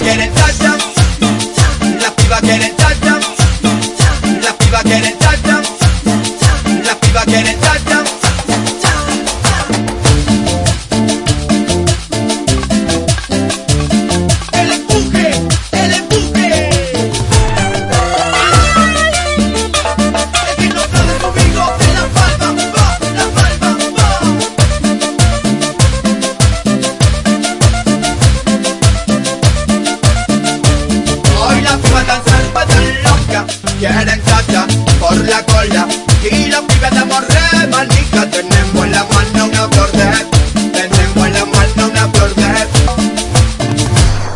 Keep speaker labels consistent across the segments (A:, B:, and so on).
A: get it. quieren cacha por la cola. Y los pibes de morre, manica Tenemos en la mano una flor de Tenemos en la mano una flor de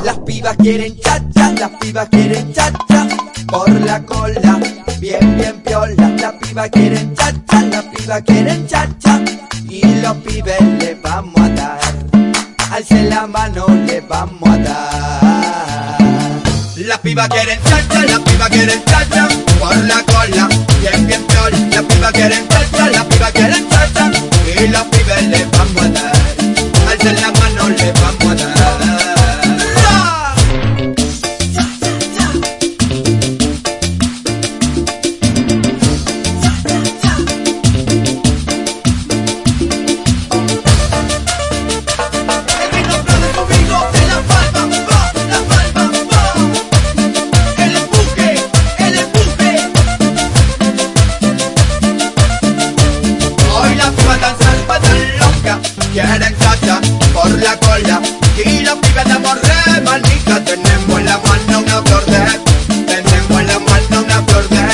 A: Las pibas quieren chacha, las pibas quieren chacha. Por la cola, bien bien piola. Las pibas quieren chacha, las pibas quieren chacha. Y los pibes le vamos a dar. Alce la mano, le vamos a dar. Pibas quieren chacha, las pibas quieren chacha, por la cola, bien, bien piola, las pibas quieren chacha, las pibas quieren chacha, y los pibes le vamos a dar, alce la mano quieren chacha por la cola. Y los pibes de morre, manija, tenemos en la mano una flor de, tenemos en la mano una flor de.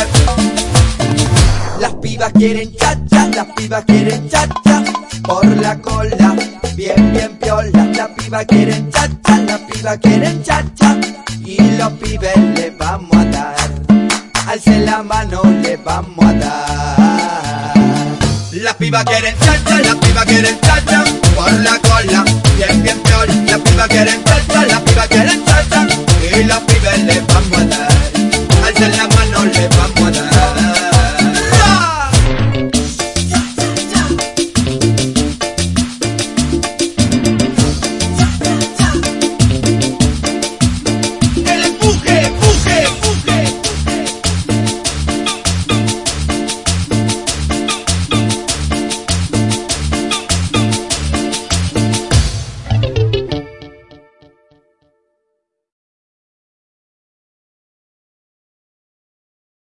A: Las pibas quieren chacha, las pibas quieren chacha por la cola, bien bien piola. Las pibas quieren chacha, las pibas quieren chacha Las pibas quieren chacha, las pibas quieren chacha. Por la cola,